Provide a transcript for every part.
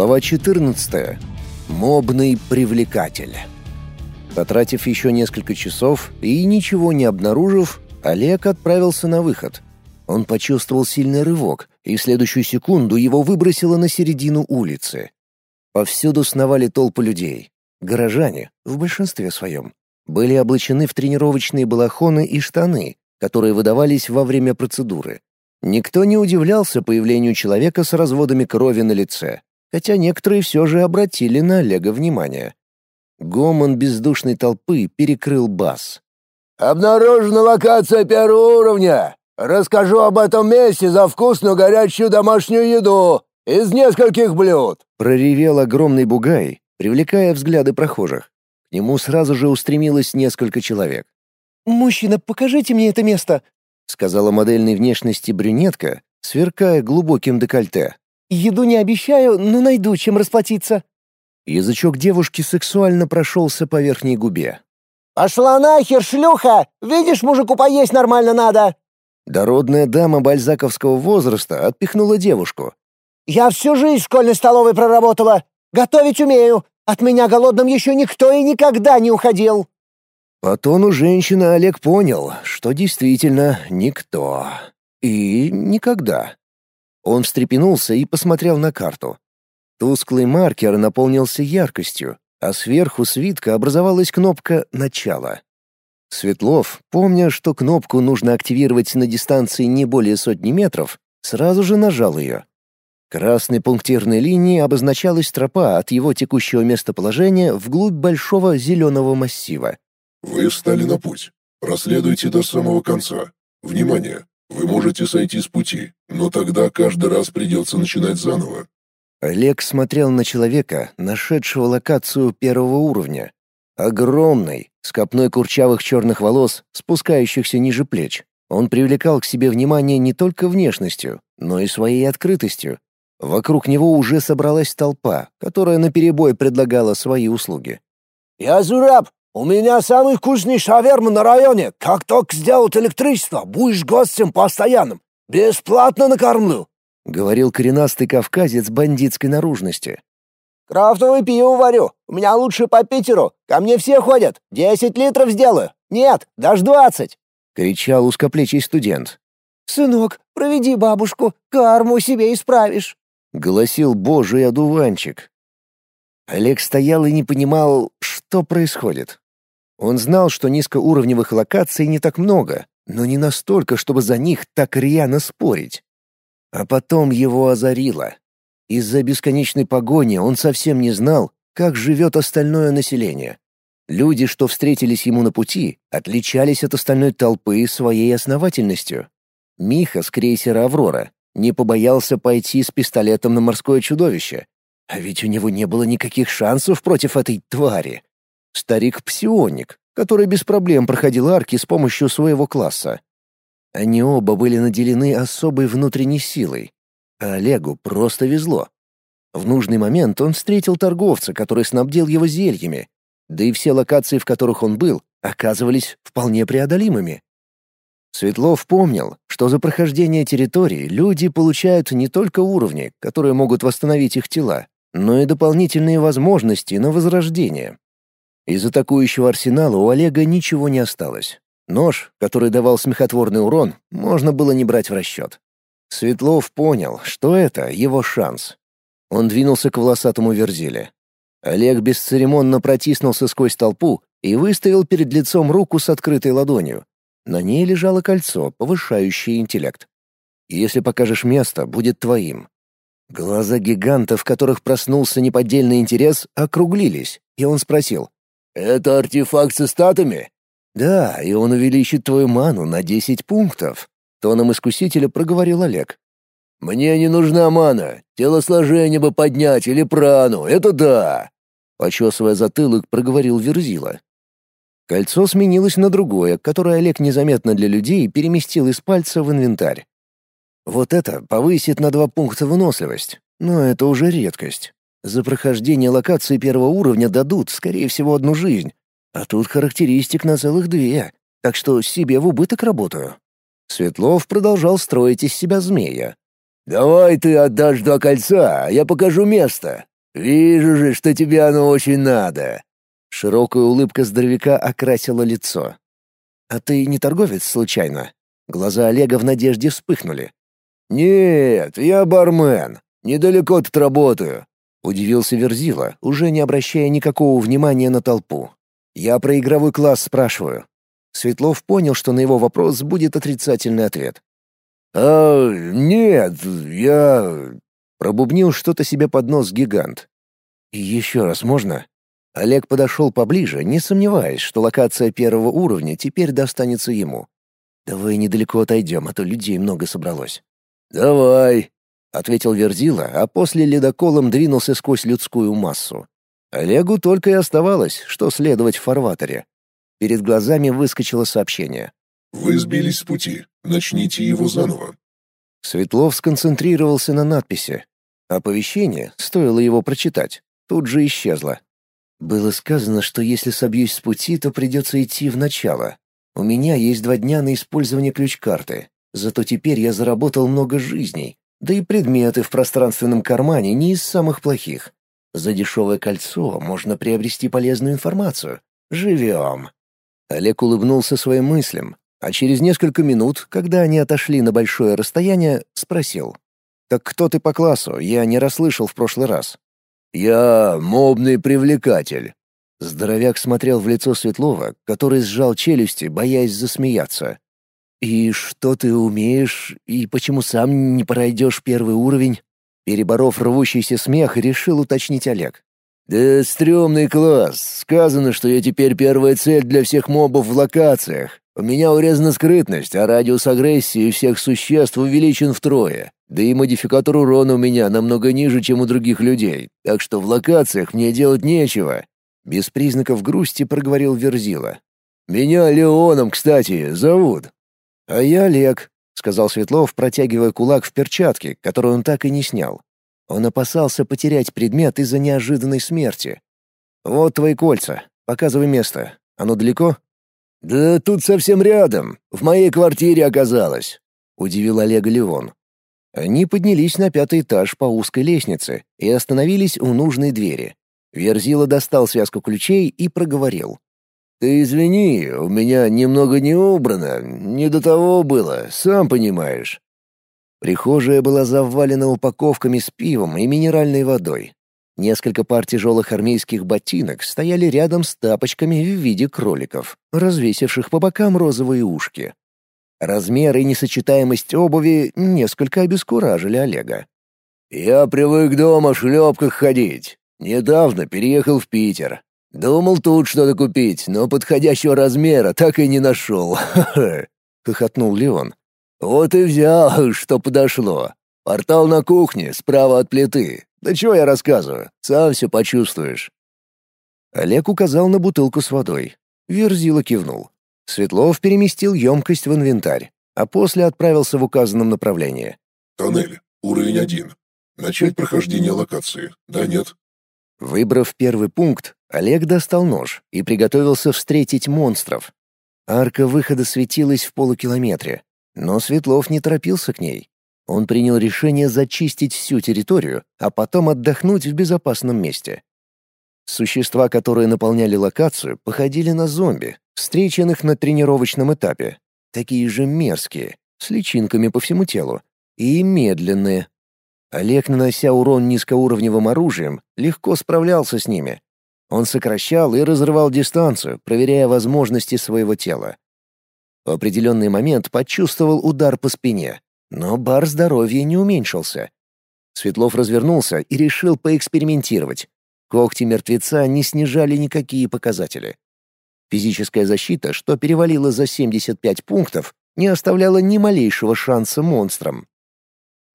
Глава 14. Мобный привлекатель. Потратив еще несколько часов и ничего не обнаружив, Олег отправился на выход. Он почувствовал сильный рывок, и в следующую секунду его выбросило на середину улицы. Повсюду сновали толпы людей. Горожане, в большинстве своем, были облачены в тренировочные балахоны и штаны, которые выдавались во время процедуры. Никто не удивлялся появлению человека с разводами крови на лице, хотя некоторые все же обратили на Олега внимание. Гомон бездушной толпы перекрыл бас. «Обнаружена локация первого уровня! Расскажу об этом месте за вкусную горячую домашнюю еду из нескольких блюд!» Проревел огромный бугай, привлекая взгляды прохожих. К нему сразу же устремилось несколько человек. «Мужчина, покажите мне это место!» — сказала модельной внешности брюнетка, сверкая глубоким декольте. Еду не обещаю, но найду, чем расплатиться». Язычок девушки сексуально прошелся по верхней губе. «Пошла нахер, шлюха! Видишь, мужику поесть нормально надо!» Дородная дама бальзаковского возраста отпихнула девушку. «Я всю жизнь в школьной столовой проработала. Готовить умею. От меня голодным еще никто и никогда не уходил». По тону женщины Олег понял, что действительно никто. И никогда. Он встрепенулся и посмотрел на карту. Тусклый маркер наполнился яркостью, а сверху свитка образовалась кнопка «Начало». Светлов, помня, что кнопку нужно активировать на дистанции не более сотни метров, сразу же нажал ее. Красной пунктирной линией обозначалась тропа от его текущего местоположения вглубь большого зеленого массива. «Вы встали на путь. Проследуйте до самого конца. Внимание! Вы можете сойти с пути, но тогда каждый раз придется начинать заново. Олег смотрел на человека, нашедшего локацию первого уровня. Огромный, с копной курчавых черных волос, спускающихся ниже плеч. Он привлекал к себе внимание не только внешностью, но и своей открытостью. Вокруг него уже собралась толпа, которая наперебой предлагала свои услуги. «Я Зураб, у меня самый вкусный шаверма на районе. Как только сделают электричество, будешь гостем постоянным. Бесплатно накормлю», — говорил коренастый кавказец бандитской наружности. «Крафтовое пиво варю. У меня лучше по Питеру. Ко мне все ходят. Десять литров сделаю. Нет, даже двадцать!» — кричал узкоплечий студент. «Сынок, проведи бабушку, карму себе исправишь», — голосил божий одуванчик. Олег стоял и не понимал, что происходит. Он знал, что низкоуровневых локаций не так много, но не настолько, чтобы за них так рьяно спорить. А потом его озарило. Из-за бесконечной погони он совсем не знал, как живет остальное население. Люди, что встретились ему на пути, отличались от остальной толпы своей основательностью. Миха с крейсера «Аврора» не побоялся пойти с пистолетом на морское чудовище. А ведь у него не было никаких шансов против этой твари. Старик-псионик, который без проблем проходил арки с помощью своего класса. Они оба были наделены особой внутренней силой, а Олегу просто везло. В нужный момент он встретил торговца, который снабдил его зельями, да и все локации, в которых он был, оказывались вполне преодолимыми. Светлов помнил, что за прохождение территории люди получают не только уровни, которые могут восстановить их тела, но и дополнительные возможности на возрождение. Из атакующего арсенала у Олега ничего не осталось. Нож, который давал смехотворный урон, можно было не брать в расчет. Светлов понял, что это его шанс. Он двинулся к волосатому верзиле. Олег бесцеремонно протиснулся сквозь толпу и выставил перед лицом руку с открытой ладонью. На ней лежало кольцо, повышающее интеллект. «Если покажешь место, будет твоим». Глаза гиганта, в которых проснулся неподдельный интерес, округлились, и он спросил. «Это артефакт с статами?» «Да, и он увеличит твою ману на десять пунктов», — тоном искусителя проговорил Олег. «Мне не нужна мана. Телосложение бы поднять или прану, это да!» Почесывая затылок, проговорил Верзила. Кольцо сменилось на другое, которое Олег незаметно для людей переместил из пальца в инвентарь. Вот это повысит на два пункта выносливость, но это уже редкость. За прохождение локации первого уровня дадут, скорее всего, одну жизнь. А тут характеристик на целых две, так что себе в убыток работаю. Светлов продолжал строить из себя змея. Давай ты отдашь два кольца, а я покажу место. Вижу же, что тебе оно очень надо». Широкая улыбка здоровяка окрасила лицо. «А ты не торговец, случайно?» Глаза Олега в надежде вспыхнули. «Нет, я бармен. Недалеко тут работаю», — удивился Верзила, уже не обращая никакого внимания на толпу. «Я про игровой класс спрашиваю». Светлов понял, что на его вопрос будет отрицательный ответ. «А, нет, я...» Пробубнил что-то себе под нос гигант. «Еще раз можно?» Олег подошел поближе, не сомневаясь, что локация первого уровня теперь достанется ему. «Давай недалеко отойдем, а то людей много собралось». «Давай», — ответил Верзила, а после ледоколом двинулся сквозь людскую массу. Олегу только и оставалось, что следовать в фарватере. Перед глазами выскочило сообщение. «Вы сбились с пути. Начните его заново». Светлов сконцентрировался на надписи. Оповещение, стоило его прочитать, тут же исчезло. Было сказано, что если собьюсь с пути, то придется идти в начало. У меня есть два дня на использование ключ-карты. Зато теперь я заработал много жизней. Да и предметы в пространственном кармане не из самых плохих. За дешевое кольцо можно приобрести полезную информацию. Живем. Олег улыбнулся своим мыслям, а через несколько минут, когда они отошли на большое расстояние, спросил. «Так кто ты по классу? Я не расслышал в прошлый раз». «Я мобный привлекатель». Здоровяк смотрел в лицо Светлова, который сжал челюсти, боясь засмеяться. «И что ты умеешь, и почему сам не пройдешь первый уровень?» Переборов рвущийся смех, решил уточнить Олег. «Да стрёмный класс. Сказано, что я теперь первая цель для всех мобов в локациях. У меня урезана скрытность, а радиус агрессии всех существ увеличен втрое. Да и модификатор урона у меня намного ниже, чем у других людей. Так что в локациях мне делать нечего». Без признаков грусти проговорил Верзила. «Меня Леоном, кстати, зовут». «А я Олег», — сказал Светлов, протягивая кулак в перчатке, которую он так и не снял. Он опасался потерять предмет из-за неожиданной смерти. «Вот твои кольца. Показывай место. Оно далеко?» «Да тут совсем рядом. В моей квартире оказалось», — удивил Олега Леон. Они поднялись на пятый этаж по узкой лестнице и остановились у нужной двери. Верзила достал связку ключей и проговорил. «Ты извини, у меня немного не убрано, не до того было, сам понимаешь». Прихожая была завалена упаковками с пивом и минеральной водой. Несколько пар тяжелых армейских ботинок стояли рядом с тапочками в виде кроликов, развесивших по бокам розовые ушки. Размер и несочетаемость обуви несколько обескуражили Олега. «Я привык дома в шлепках ходить. Недавно переехал в Питер. Думал тут что-то купить, но подходящего размера так и не нашел. Ха-ха!» — хохотнул Леон. «Вот и взял, что подошло. Портал на кухне, справа от плиты. Да чего я рассказываю? Сам все почувствуешь». Олег указал на бутылку с водой. Верзила кивнул. Светлов переместил емкость в инвентарь, а после отправился в указанном направлении. «Тоннель. Уровень один. Начать прохождение локации. Да, нет?» Выбрав первый пункт, Олег достал нож и приготовился встретить монстров. Арка выхода светилась в полукилометре, но Светлов не торопился к ней. Он принял решение зачистить всю территорию, а потом отдохнуть в безопасном месте. Существа, которые наполняли локацию, походили на зомби, встреченных на тренировочном этапе. Такие же мерзкие, с личинками по всему телу, и медленные, Олег, нанося урон низкоуровневым оружием, легко справлялся с ними. Он сокращал и разрывал дистанцию, проверяя возможности своего тела. В определенный момент почувствовал удар по спине, но бар здоровья не уменьшился. Светлов развернулся и решил поэкспериментировать. Когти мертвеца не снижали никакие показатели. Физическая защита, что перевалила за 75 пунктов, не оставляла ни малейшего шанса монстрам.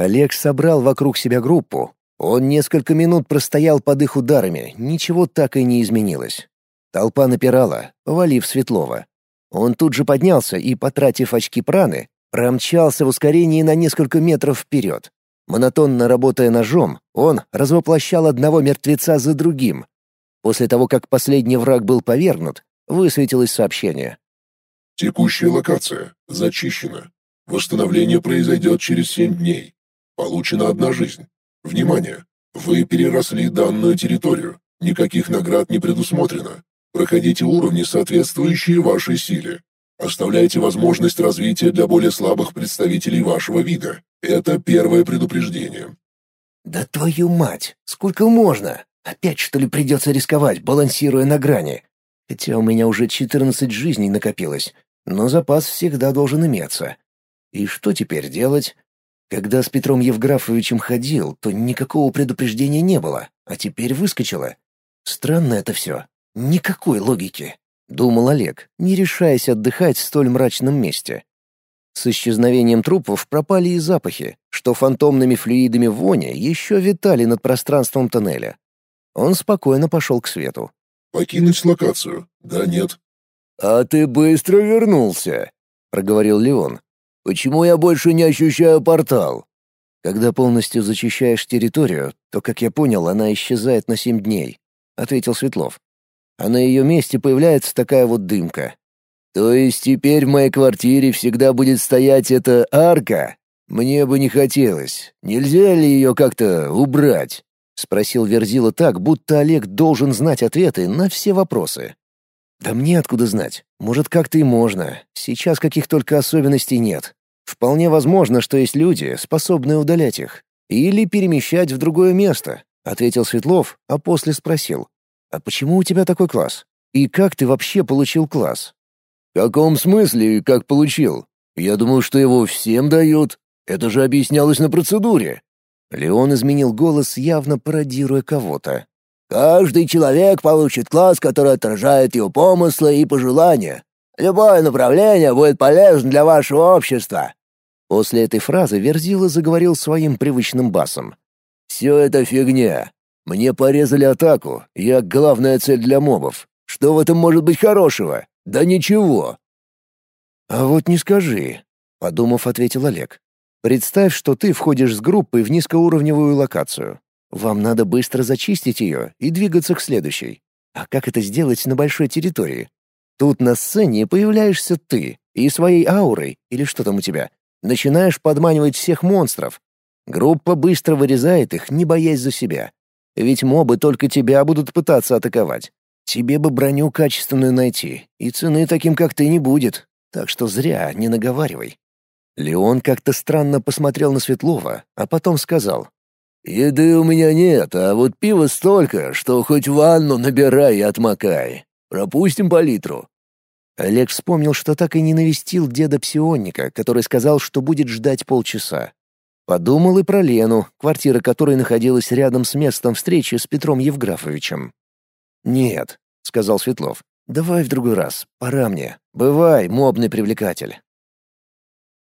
Олег собрал вокруг себя группу. Он несколько минут простоял под их ударами, ничего так и не изменилось. Толпа напирала, повалив Светлова. Он тут же поднялся и, потратив очки праны, промчался в ускорении на несколько метров вперед. Монотонно работая ножом, он развоплощал одного мертвеца за другим. После того, как последний враг был повергнут, высветилось сообщение. «Текущая локация. Зачищена. Восстановление произойдет через семь дней. Получена одна жизнь. Внимание! Вы переросли данную территорию. Никаких наград не предусмотрено. Проходите уровни, соответствующие вашей силе. Оставляйте возможность развития для более слабых представителей вашего вида. Это первое предупреждение. Да твою мать, сколько можно? Опять что ли придется рисковать, балансируя на грани? Хотя у меня уже 14 жизней накопилось, но запас всегда должен иметься. И что теперь делать? Когда с Петром Евграфовичем ходил, то никакого предупреждения не было, а теперь выскочило. Странно это все. Никакой логики, думал Олег, не решаясь отдыхать в столь мрачном месте. С исчезновением трупов пропали и запахи, что фантомными флюидами вони еще витали над пространством тоннеля. Он спокойно пошел к свету. «Покинуть локацию? Да, нет». «А ты быстро вернулся», — проговорил Леон. «Почему я больше не ощущаю портал?» «Когда полностью зачищаешь территорию, то, как я понял, она исчезает на семь дней», — ответил Светлов. «А на ее месте появляется такая вот дымка». «То есть теперь в моей квартире всегда будет стоять эта арка? Мне бы не хотелось. Нельзя ли ее как-то убрать?» — спросил Верзила так, будто Олег должен знать ответы на все вопросы. «Да мне откуда знать? Может, как-то и можно. Сейчас каких только особенностей нет. Вполне возможно, что есть люди, способные удалять их. Или перемещать в другое место», — ответил Светлов, а после спросил. «А почему у тебя такой класс? И как ты вообще получил класс?» «В каком смысле, как получил? Я думаю, что его всем дают. Это же объяснялось на процедуре». Леон изменил голос, явно пародируя кого-то. «Каждый человек получит класс, который отражает его помыслы и пожелания. Любое направление будет полезно для вашего общества». После этой фразы Верзила заговорил своим привычным басом. «Все это фигня. Мне порезали атаку. Я главная цель для мобов. Что в этом может быть хорошего? Да ничего». «А вот не скажи», — подумав, ответил Олег. Представь, что ты входишь с группой в низкоуровневую локацию. Вам надо быстро зачистить ее и двигаться к следующей. А как это сделать на большой территории? Тут на сцене появляешься ты и своей аурой, или что там у тебя, начинаешь подманивать всех монстров. Группа быстро вырезает их, не боясь за себя. Ведь мобы только тебя будут пытаться атаковать. Тебе бы броню качественную найти, и цены таким, как ты, не будет. Так что зря не наговаривай. Леон как-то странно посмотрел на Светлова, а потом сказал. «Еды у меня нет, а вот пива столько, что хоть ванну набирай и отмокай. Пропустим по литру». Олег вспомнил, что так и не навестил деда-псионника, который сказал, что будет ждать полчаса. Подумал и про Лену, квартира которой находилась рядом с местом встречи с Петром Евграфовичем. «Нет», — сказал Светлов, — «давай в другой раз, пора мне. Бывай, мобный привлекатель».